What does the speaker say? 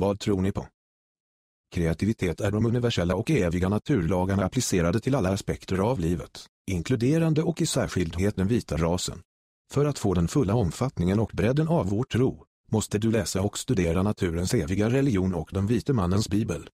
Vad tror ni på? Kreativitet är de universella och eviga naturlagarna applicerade till alla aspekter av livet, inkluderande och i särskildhet den vita rasen. För att få den fulla omfattningen och bredden av vår tro, måste du läsa och studera naturens eviga religion och den vite mannens bibel.